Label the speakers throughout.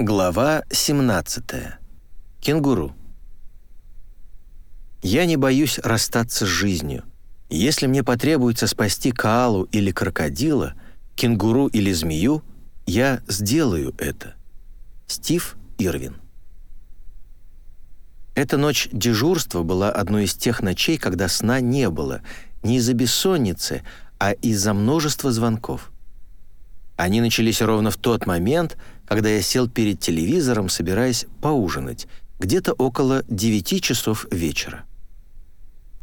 Speaker 1: Глава 17. Кенгуру. Я не боюсь расстаться с жизнью. Если мне потребуется спасти коалу или крокодила, кенгуру или змею, я сделаю это. Стив Ирвин. Эта ночь дежурства была одной из тех ночей, когда сна не было, не из-за бессонницы, а из-за множества звонков. Они начались ровно в тот момент, когда я сел перед телевизором, собираясь поужинать, где-то около 9 часов вечера.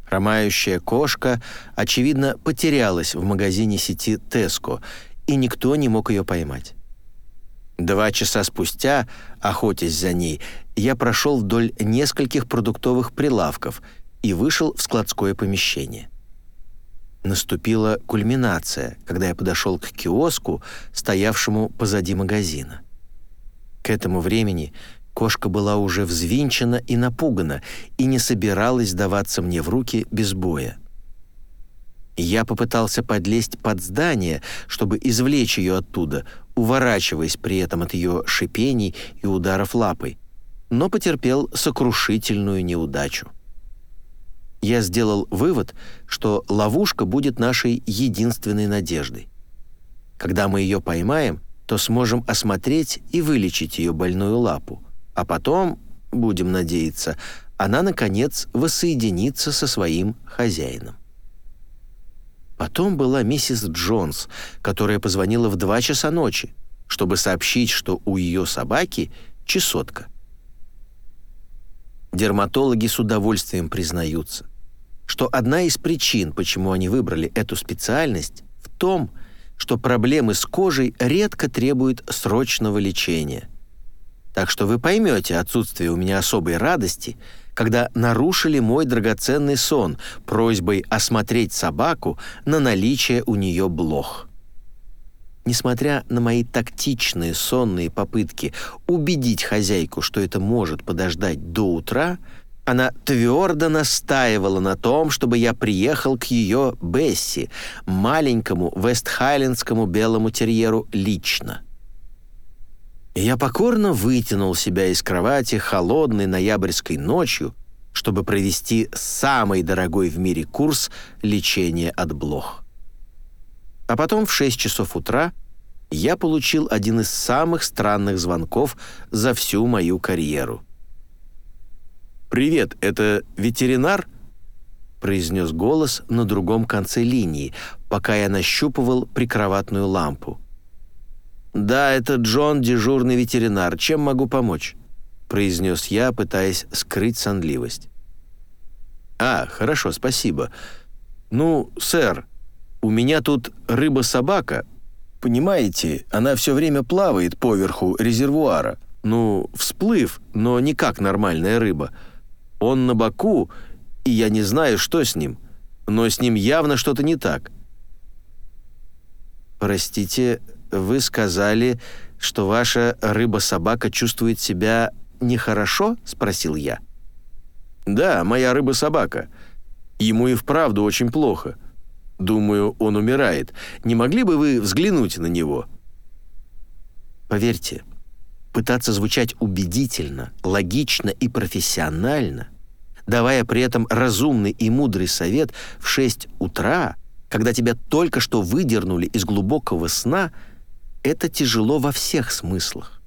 Speaker 1: Хромающая кошка, очевидно, потерялась в магазине сети «Теско», и никто не мог ее поймать. Два часа спустя, охотясь за ней, я прошел вдоль нескольких продуктовых прилавков и вышел в складское помещение наступила кульминация, когда я подошел к киоску, стоявшему позади магазина. К этому времени кошка была уже взвинчена и напугана и не собиралась даваться мне в руки без боя. Я попытался подлезть под здание, чтобы извлечь ее оттуда, уворачиваясь при этом от ее шипений и ударов лапой, но потерпел сокрушительную неудачу я сделал вывод, что ловушка будет нашей единственной надеждой. Когда мы ее поймаем, то сможем осмотреть и вылечить ее больную лапу, а потом, будем надеяться, она, наконец, воссоединится со своим хозяином. Потом была миссис Джонс, которая позвонила в два часа ночи, чтобы сообщить, что у ее собаки чесотка. Дерматологи с удовольствием признаются что одна из причин, почему они выбрали эту специальность, в том, что проблемы с кожей редко требуют срочного лечения. Так что вы поймете отсутствие у меня особой радости, когда нарушили мой драгоценный сон просьбой осмотреть собаку на наличие у нее блох. Несмотря на мои тактичные сонные попытки убедить хозяйку, что это может подождать до утра, она твердо настаивала на том, чтобы я приехал к ее Бесси, маленькому вестхайлендскому белому терьеру, лично. Я покорно вытянул себя из кровати холодной ноябрьской ночью, чтобы провести самый дорогой в мире курс лечения от блох. А потом в 6 часов утра я получил один из самых странных звонков за всю мою карьеру — «Привет, это ветеринар?» произнес голос на другом конце линии, пока я нащупывал прикроватную лампу. «Да, это Джон, дежурный ветеринар. Чем могу помочь?» произнес я, пытаясь скрыть сонливость. «А, хорошо, спасибо. Ну, сэр, у меня тут рыба-собака. Понимаете, она все время плавает поверху резервуара. Ну, всплыв, но не как нормальная рыба». Он на боку, и я не знаю, что с ним, но с ним явно что-то не так. Простите, вы сказали, что ваша рыба-собака чувствует себя нехорошо? спросил я. Да, моя рыба-собака. Ему и вправду очень плохо. Думаю, он умирает. Не могли бы вы взглянуть на него? Поверьте, пытаться звучать убедительно, логично и профессионально, давая при этом разумный и мудрый совет в 6 утра, когда тебя только что выдернули из глубокого сна, это тяжело во всех смыслах.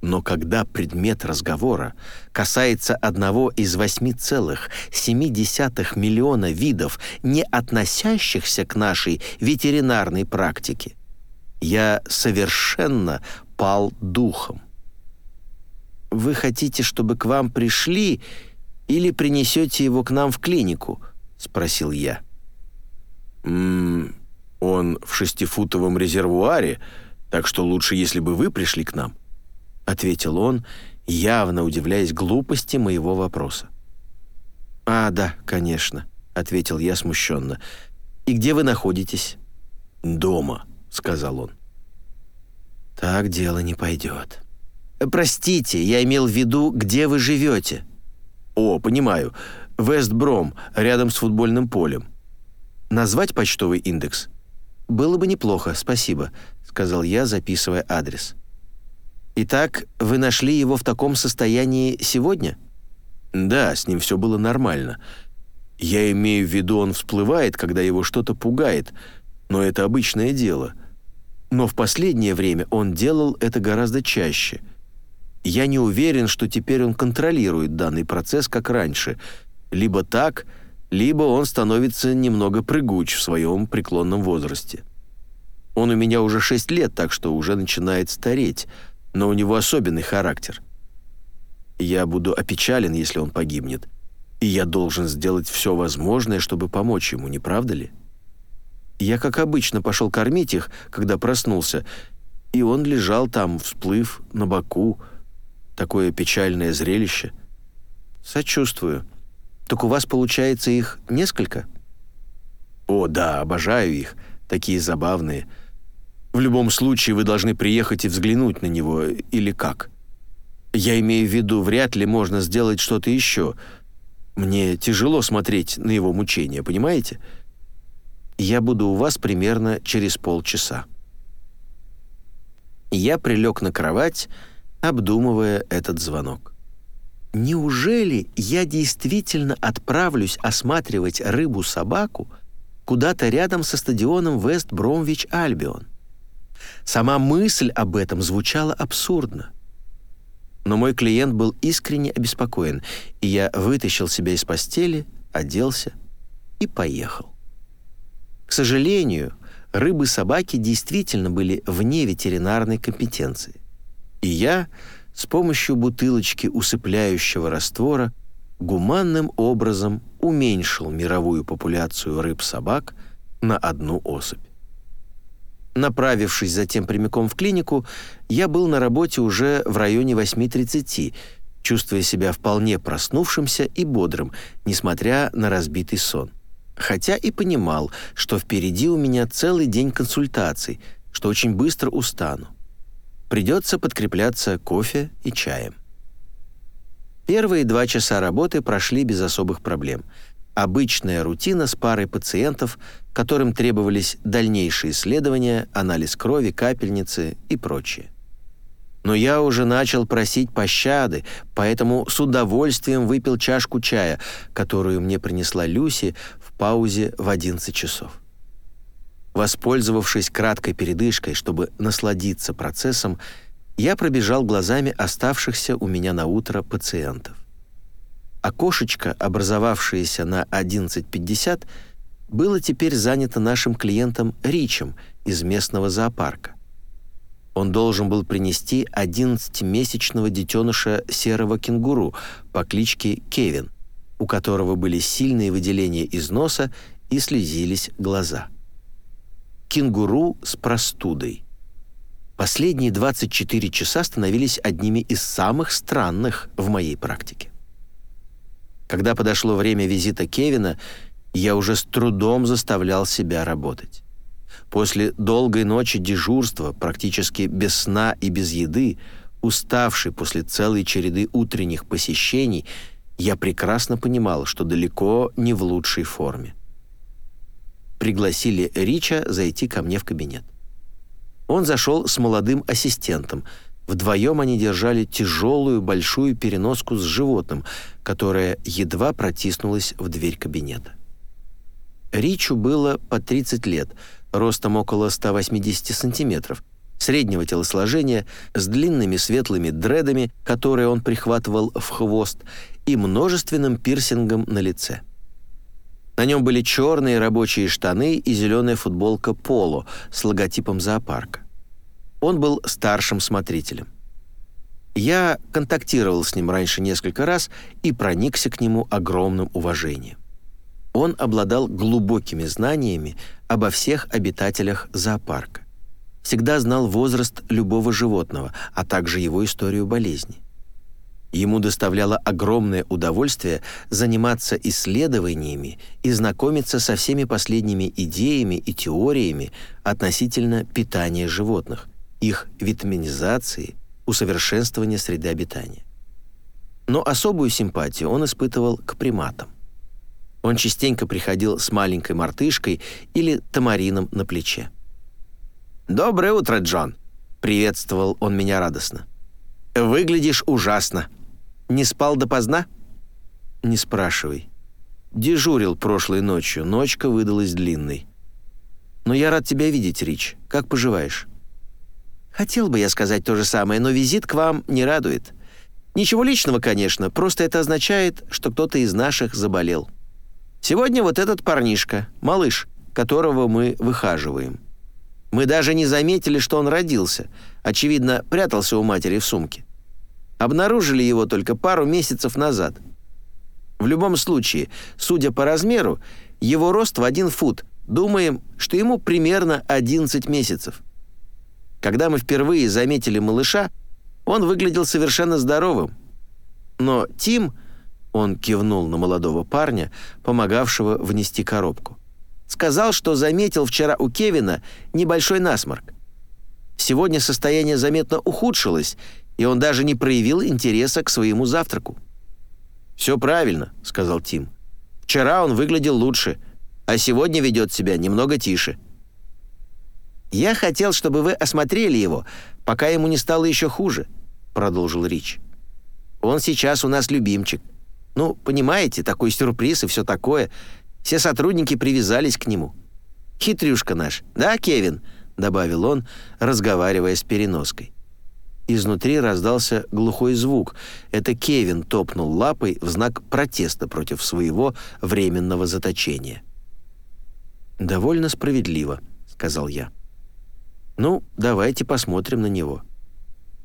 Speaker 1: Но когда предмет разговора касается одного из 8,7 миллиона видов, не относящихся к нашей ветеринарной практике, я совершенно пал духом. Вы хотите, чтобы к вам пришли или принесете его к нам в клинику?» — спросил я. «Ммм, он в шестифутовом резервуаре, так что лучше, если бы вы пришли к нам», — ответил он, явно удивляясь глупости моего вопроса. «А, да, конечно», — ответил я смущенно. «И где вы находитесь?» «Дома», — сказал он. «Так дело не пойдет». «Простите, я имел в виду, где вы живете». «О, понимаю. Вестбром, рядом с футбольным полем». «Назвать почтовый индекс?» «Было бы неплохо, спасибо», — сказал я, записывая адрес. Итак, вы нашли его в таком состоянии сегодня?
Speaker 2: Да, с ним все было нормально. Я имею в виду, он всплывает, когда его что-то пугает, но это обычное дело. Но в последнее время он делал это гораздо чаще. Я не уверен, что теперь он контролирует данный процесс, как раньше. Либо так, либо он становится немного прыгуч в своем преклонном возрасте. Он у меня уже 6 лет, так что уже начинает стареть, но у него особенный характер. Я буду опечален, если он погибнет, и я должен сделать все возможное, чтобы помочь ему, не правда ли? Я, как обычно, пошел кормить их, когда проснулся, и он лежал там, всплыв, на боку. Такое печальное зрелище.
Speaker 1: Сочувствую. Так у вас, получается, их несколько?
Speaker 2: О, да, обожаю их. Такие забавные. В любом случае вы должны приехать и взглянуть на него, или как? Я имею в виду, вряд ли можно сделать что-то еще. Мне тяжело смотреть на его мучения, понимаете? Я буду у вас примерно через полчаса. Я прилег на кровать, обдумывая этот звонок. Неужели я действительно отправлюсь осматривать рыбу-собаку куда-то рядом со стадионом Вест-Бромвич-Альбион? Сама мысль об этом звучала абсурдно. Но мой клиент был искренне обеспокоен, и я вытащил себя из постели, оделся и поехал. К сожалению, рыбы-собаки действительно были вне ветеринарной компетенции. И я с помощью бутылочки усыпляющего раствора гуманным образом уменьшил мировую популяцию рыб-собак на одну особь. Направившись затем прямиком в клинику, я был на работе уже в районе 8.30, чувствуя себя вполне проснувшимся и бодрым, несмотря на разбитый сон. Хотя и понимал, что впереди у меня целый день консультаций, что очень быстро устану. Придется подкрепляться кофе и чаем. Первые два часа работы прошли без особых проблем — обычная рутина с парой пациентов, которым требовались дальнейшие исследования, анализ крови, капельницы и прочее. Но я уже начал просить пощады, поэтому с удовольствием выпил чашку чая, которую мне принесла Люси в паузе в 11 часов. Воспользовавшись краткой передышкой, чтобы насладиться процессом, я пробежал глазами оставшихся у меня на утро пациентов. Окошечко, образовавшееся на 11.50, было теперь занято нашим клиентом Ричем из местного зоопарка. Он должен был принести 11-месячного детеныша серого кенгуру по кличке Кевин, у которого были сильные выделения из носа и слезились глаза. Кенгуру с простудой. Последние 24 часа становились одними из самых странных в моей практике. Когда подошло время визита Кевина, я уже с трудом заставлял себя работать. После долгой ночи дежурства, практически без сна и без еды, уставший после целой череды утренних посещений, я прекрасно понимал, что далеко не в лучшей форме. Пригласили Рича зайти ко мне в кабинет. Он зашел с молодым ассистентом – Вдвоем они держали тяжелую большую переноску с животным, которая едва протиснулась в дверь кабинета. Ричу было по 30 лет, ростом около 180 сантиметров, среднего телосложения, с длинными светлыми дредами, которые он прихватывал в хвост, и множественным пирсингом на лице. На нем были черные рабочие штаны и зеленая футболка «Поло» с логотипом зоопарка. Он был старшим смотрителем. Я контактировал с ним раньше несколько раз и проникся к нему огромным уважением. Он обладал глубокими знаниями обо всех обитателях зоопарка. Всегда знал возраст любого животного, а также его историю болезни. Ему доставляло огромное удовольствие заниматься исследованиями и знакомиться со всеми последними идеями и теориями относительно питания животных, их витаминизации, усовершенствования среды обитания. Но особую симпатию он испытывал к приматам. Он частенько приходил с маленькой мартышкой или тамарином на плече. «Доброе утро, Джон!» — приветствовал он меня радостно.
Speaker 1: «Выглядишь ужасно. Не спал допоздна?»
Speaker 2: «Не спрашивай. Дежурил прошлой ночью, ночка выдалась длинной. Но я рад тебя видеть, Рич. Как поживаешь?»
Speaker 1: «Хотел бы я сказать то же самое, но визит к вам не радует. Ничего личного, конечно, просто это означает, что кто-то из наших заболел. Сегодня вот этот парнишка, малыш, которого мы выхаживаем. Мы даже не заметили, что он родился. Очевидно, прятался у матери в сумке. Обнаружили его только пару месяцев назад. В любом случае, судя по размеру, его рост в один фут. Думаем, что ему примерно 11 месяцев. Когда мы впервые заметили малыша, он выглядел совершенно здоровым. Но Тим он кивнул на молодого парня, помогавшего внести коробку. Сказал, что заметил вчера у Кевина небольшой насморк. Сегодня состояние заметно ухудшилось, и он даже не проявил интереса к своему завтраку. «Все правильно», — сказал Тим. «Вчера он выглядел лучше, а сегодня ведет себя немного тише». «Я хотел, чтобы вы осмотрели его, пока ему не стало еще хуже», — продолжил Рич. «Он сейчас у нас любимчик. Ну, понимаете, такой сюрприз и все такое. Все сотрудники привязались к нему. Хитрюшка наш, да, Кевин?» — добавил он, разговаривая с переноской. Изнутри раздался глухой звук. Это Кевин топнул лапой в знак протеста против своего временного заточения. «Довольно справедливо», — сказал я. «Ну, давайте посмотрим на него».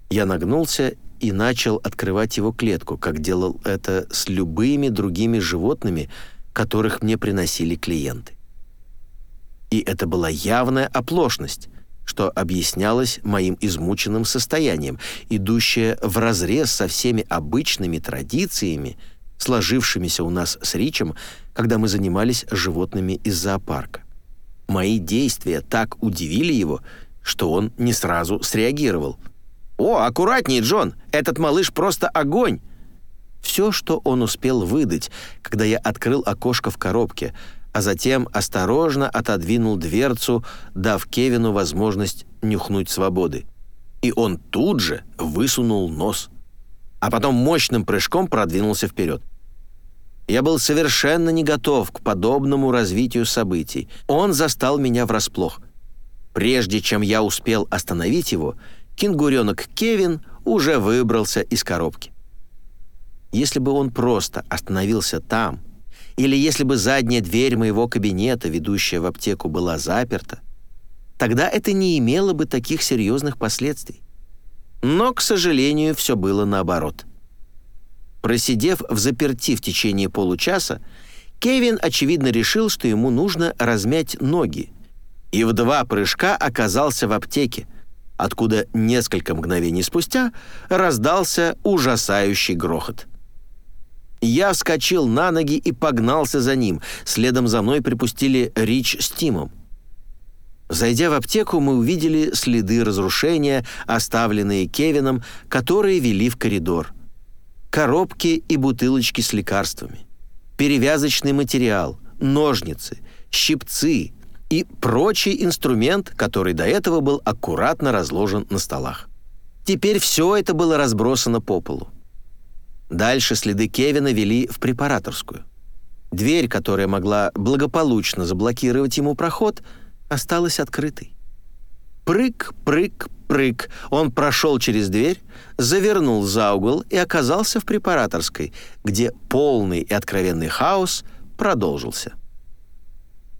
Speaker 1: Я нагнулся и начал открывать его клетку, как делал это с любыми другими животными, которых мне приносили клиенты. И это была явная оплошность, что объяснялось моим измученным состоянием, идущее вразрез со всеми обычными традициями, сложившимися у нас с Ричем, когда мы занимались животными из зоопарка. Мои действия так удивили его, что он не сразу среагировал — «О, аккуратнее, Джон! Этот малыш просто огонь!» Все, что он успел выдать, когда я открыл окошко в коробке, а затем осторожно отодвинул дверцу, дав Кевину возможность нюхнуть свободы. И он тут же высунул нос. А потом мощным прыжком продвинулся вперед. Я был совершенно не готов к подобному развитию событий. Он застал меня врасплох. Прежде чем я успел остановить его, кенгуренок Кевин уже выбрался из коробки. Если бы он просто остановился там, или если бы задняя дверь моего кабинета, ведущая в аптеку, была заперта, тогда это не имело бы таких серьезных последствий. Но, к сожалению, все было наоборот. Просидев в заперти в течение получаса, Кевин, очевидно, решил, что ему нужно размять ноги, и в два прыжка оказался в аптеке, откуда несколько мгновений спустя раздался ужасающий грохот. Я вскочил на ноги и погнался за ним. Следом за мной припустили Рич с Тимом. Зайдя в аптеку, мы увидели следы разрушения, оставленные Кевином, которые вели в коридор. Коробки и бутылочки с лекарствами. Перевязочный материал, ножницы, щипцы, и прочий инструмент, который до этого был аккуратно разложен на столах. Теперь все это было разбросано по полу. Дальше следы Кевина вели в препараторскую. Дверь, которая могла благополучно заблокировать ему проход, осталась открытой. Прыг, прыг, прыг. Он прошел через дверь, завернул за угол и оказался в препараторской, где полный и откровенный хаос продолжился.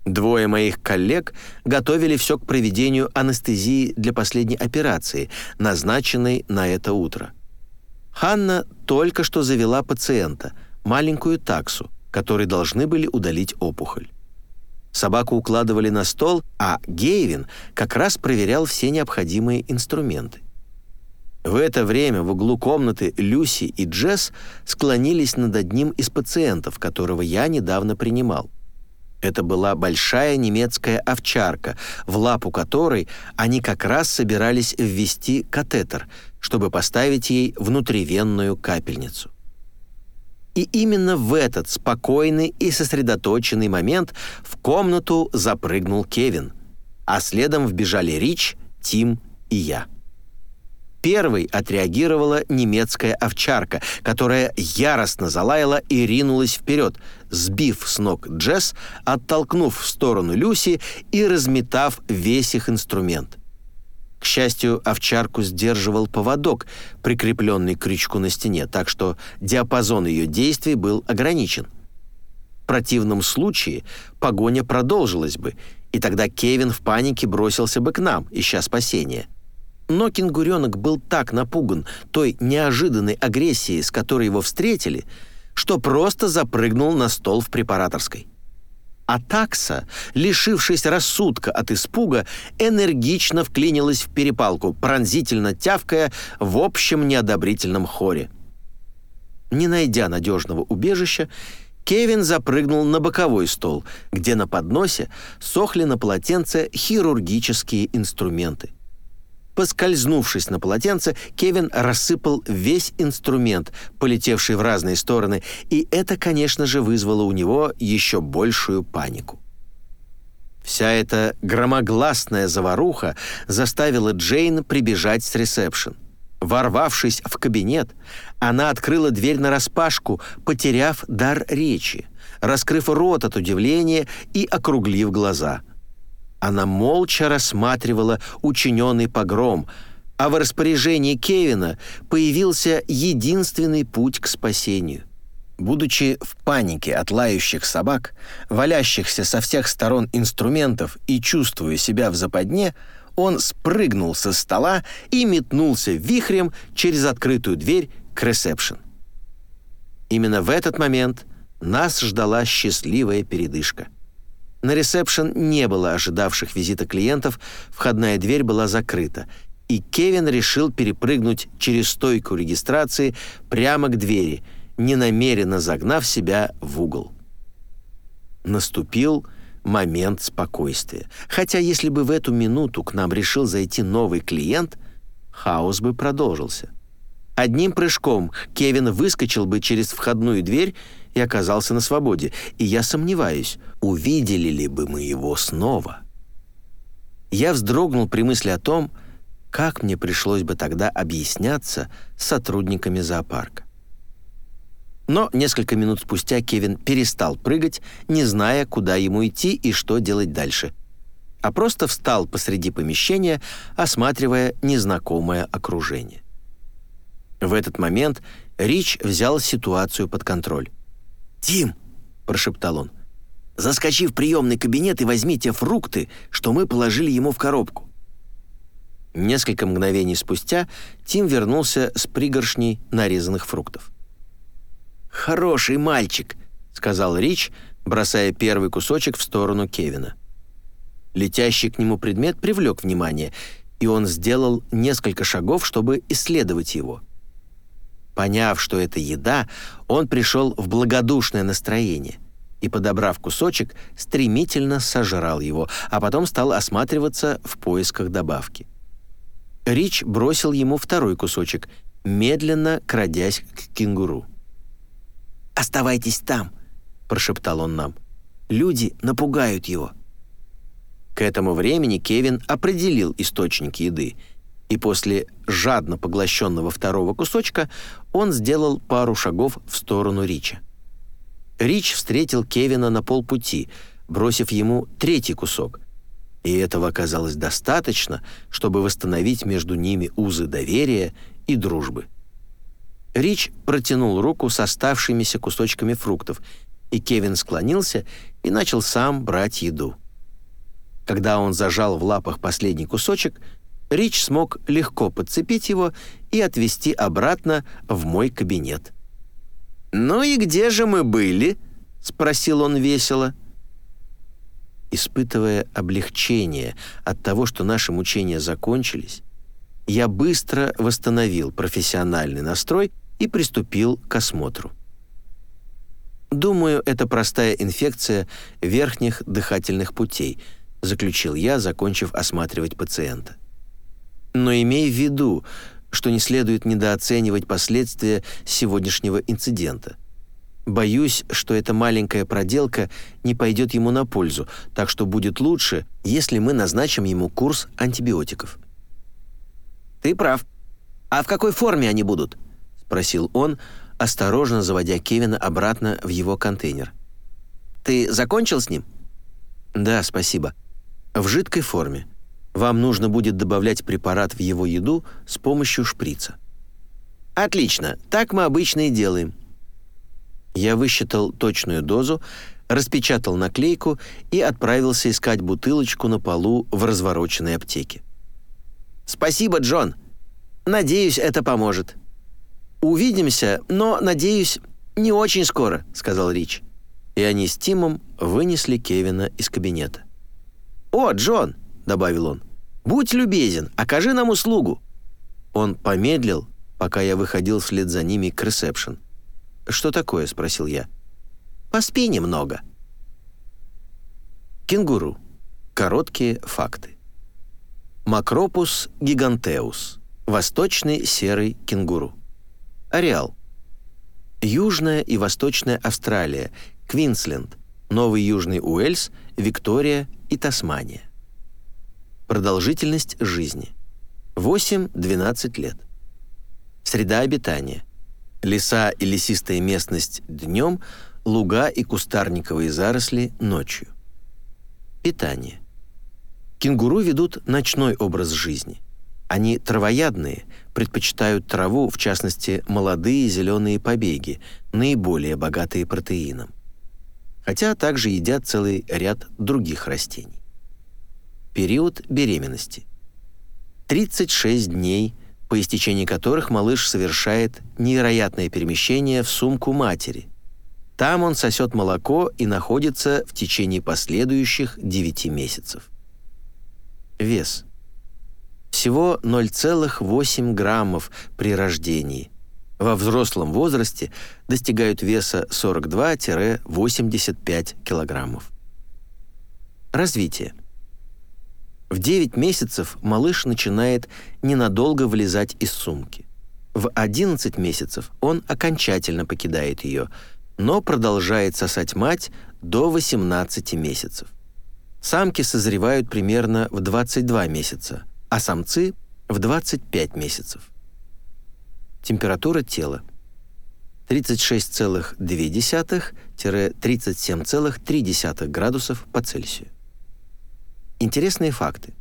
Speaker 1: Двое моих коллег готовили все к проведению анестезии для последней операции, назначенной на это утро. Ханна только что завела пациента, маленькую таксу, которой должны были удалить опухоль. Собаку укладывали на стол, а Гейвин как раз проверял все необходимые инструменты. В это время в углу комнаты Люси и Джесс склонились над одним из пациентов, которого я недавно принимал. Это была большая немецкая овчарка, в лапу которой они как раз собирались ввести катетер, чтобы поставить ей внутривенную капельницу. И именно в этот спокойный и сосредоточенный момент в комнату запрыгнул Кевин, а следом вбежали Рич, Тим и я. Первой отреагировала немецкая овчарка, которая яростно залаяла и ринулась вперед, сбив с ног Джесс, оттолкнув в сторону Люси и разметав весь их инструмент. К счастью, овчарку сдерживал поводок, прикрепленный к крючку на стене, так что диапазон ее действий был ограничен. В противном случае погоня продолжилась бы, и тогда Кевин в панике бросился бы к нам, ища спасения. Но кенгуренок был так напуган той неожиданной агрессией, с которой его встретили, что просто запрыгнул на стол в препараторской. А такса, лишившись рассудка от испуга, энергично вклинилась в перепалку, пронзительно тявкая в общем неодобрительном хоре. Не найдя надежного убежища, Кевин запрыгнул на боковой стол, где на подносе сохли на полотенце хирургические инструменты. Поскользнувшись на полотенце, Кевин рассыпал весь инструмент, полетевший в разные стороны, и это, конечно же, вызвало у него еще большую панику. Вся эта громогласная заваруха заставила Джейн прибежать с ресепшн. Ворвавшись в кабинет, она открыла дверь нараспашку, потеряв дар речи, раскрыв рот от удивления и округлив глаза – она молча рассматривала учиненный погром, а в распоряжении Кевина появился единственный путь к спасению. Будучи в панике от лающих собак, валящихся со всех сторон инструментов и чувствуя себя в западне, он спрыгнул со стола и метнулся вихрем через открытую дверь к ресепшн. Именно в этот момент нас ждала счастливая передышка. На ресепшн не было ожидавших визита клиентов, входная дверь была закрыта, и Кевин решил перепрыгнуть через стойку регистрации прямо к двери, ненамеренно загнав себя в угол. Наступил момент спокойствия. Хотя если бы в эту минуту к нам решил зайти новый клиент, хаос бы продолжился. Одним прыжком Кевин выскочил бы через входную дверь и оказался на свободе, и я сомневаюсь, увидели ли бы мы его снова. Я вздрогнул при мысли о том, как мне пришлось бы тогда объясняться с сотрудниками зоопарка. Но несколько минут спустя Кевин перестал прыгать, не зная, куда ему идти и что делать дальше, а просто встал посреди помещения, осматривая незнакомое окружение. В этот момент Рич взял ситуацию под контроль. «Тим!» – прошептал он. «Заскочи в приемный кабинет и возьми те фрукты, что мы положили ему в коробку». Несколько мгновений спустя Тим вернулся с пригоршней нарезанных фруктов. «Хороший мальчик», — сказал Рич, бросая первый кусочек в сторону Кевина. Летящий к нему предмет привлек внимание, и он сделал несколько шагов, чтобы исследовать его. Поняв, что это еда, он пришел в благодушное настроение и, подобрав кусочек, стремительно сожрал его, а потом стал осматриваться в поисках добавки. Рич бросил ему второй кусочек, медленно крадясь к кенгуру. «Оставайтесь там», — прошептал он нам. «Люди напугают его». К этому времени Кевин определил источник еды — и после жадно поглощенного второго кусочка он сделал пару шагов в сторону Рича. Рич встретил Кевина на полпути, бросив ему третий кусок, и этого оказалось достаточно, чтобы восстановить между ними узы доверия и дружбы. Рич протянул руку с оставшимися кусочками фруктов, и Кевин склонился и начал сам брать еду. Когда он зажал в лапах последний кусочек — Рич смог легко подцепить его и отвезти обратно в мой кабинет. «Ну и где же мы были?» — спросил он весело. Испытывая облегчение от того, что наши мучения закончились, я быстро восстановил профессиональный настрой и приступил к осмотру. «Думаю, это простая инфекция верхних дыхательных путей», заключил я, закончив осматривать пациента. Но имей в виду, что не следует недооценивать последствия сегодняшнего инцидента. Боюсь, что эта маленькая проделка не пойдет ему на пользу, так что будет лучше, если мы назначим ему курс антибиотиков. Ты прав. «А в какой форме они будут?» — спросил он, осторожно заводя Кевина обратно в его контейнер. «Ты закончил с ним?»
Speaker 2: «Да, спасибо. В жидкой форме. Вам нужно будет добавлять препарат в его еду с помощью шприца».
Speaker 1: «Отлично. Так мы обычно и делаем».
Speaker 2: Я высчитал точную дозу, распечатал наклейку и отправился искать бутылочку на полу в развороченной аптеке.
Speaker 1: «Спасибо, Джон. Надеюсь, это поможет». «Увидимся, но, надеюсь, не очень скоро», — сказал Рич.
Speaker 2: И они с Тимом вынесли Кевина из кабинета.
Speaker 1: «О, Джон!» — добавил он. «Будь любезен, окажи нам услугу».
Speaker 2: Он помедлил, пока я выходил вслед за ними к ресепшн. «Что такое?» — спросил я.
Speaker 1: «Поспи немного».
Speaker 2: Кенгуру. Короткие факты. Макропус гигантеус. Восточный серый кенгуру. Ареал. Южная и Восточная Австралия, Квинсленд, Новый Южный Уэльс, Виктория и Тасмания. Продолжительность жизни. 8-12 лет. Среда обитания. Леса и лесистая местность днем, луга и кустарниковые заросли ночью. Питание. Кенгуру ведут ночной образ жизни. Они травоядные, предпочитают траву, в частности, молодые зеленые побеги, наиболее богатые протеином. Хотя также едят целый ряд других растений. Период беременности. 36 дней, по истечении которых малыш совершает невероятное перемещение в сумку матери. Там он сосет молоко и находится в течение последующих 9 месяцев. Вес. Всего 0,8 граммов при рождении. Во взрослом возрасте достигают веса 42-85 килограммов. Развитие. В 9 месяцев малыш начинает ненадолго вылезать из сумки. В 11 месяцев он окончательно покидает ее, но продолжает сосать мать до 18 месяцев. Самки созревают примерно в 22 месяца, а самцы – в 25 месяцев. Температура тела – 36,2-37,3 градусов по Цельсию. Интересные факты.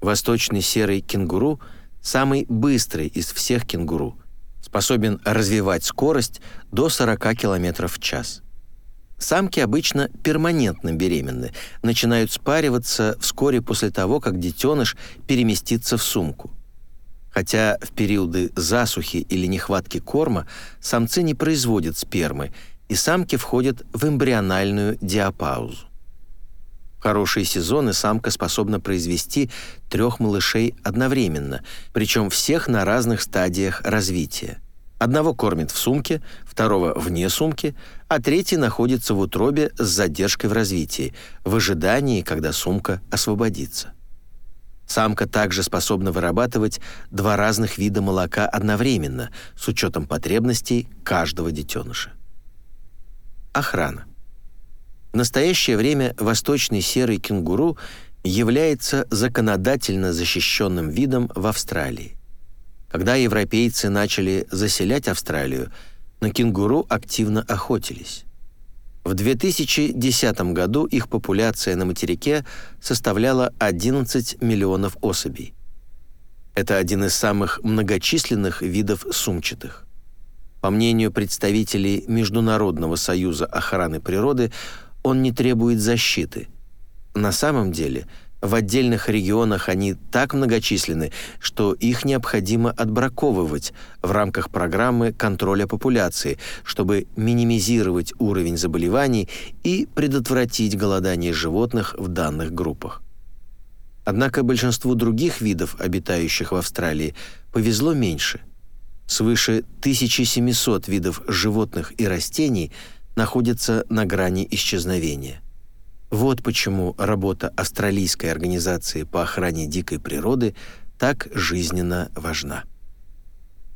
Speaker 2: Восточный серый кенгуру самый быстрый из всех кенгуру, способен развивать скорость до 40 км в час. Самки обычно перманентно беременны, начинают спариваться вскоре после того, как детеныш переместится в сумку. Хотя в периоды засухи или нехватки корма самцы не производят спермы, и самки входят в эмбриональную диапаузу хорошие сезоны самка способна произвести трех малышей одновременно, причем всех на разных стадиях развития. Одного кормит в сумке, второго вне сумки, а третий находится в утробе с задержкой в развитии, в ожидании, когда сумка освободится. Самка также способна вырабатывать два разных вида молока одновременно, с учетом потребностей каждого детеныша. Охрана. В настоящее время восточный серый кенгуру является законодательно защищенным видом в Австралии. Когда европейцы начали заселять Австралию, на кенгуру активно охотились. В 2010 году их популяция на материке составляла 11 миллионов особей. Это один из самых многочисленных видов сумчатых. По мнению представителей Международного союза охраны природы, он не требует защиты. На самом деле, в отдельных регионах они так многочисленны, что их необходимо отбраковывать в рамках программы контроля популяции, чтобы минимизировать уровень заболеваний и предотвратить голодание животных в данных группах. Однако большинству других видов, обитающих в Австралии, повезло меньше. Свыше 1700 видов животных и растений – находится на грани исчезновения. Вот почему работа Австралийской организации по охране дикой природы так жизненно важна.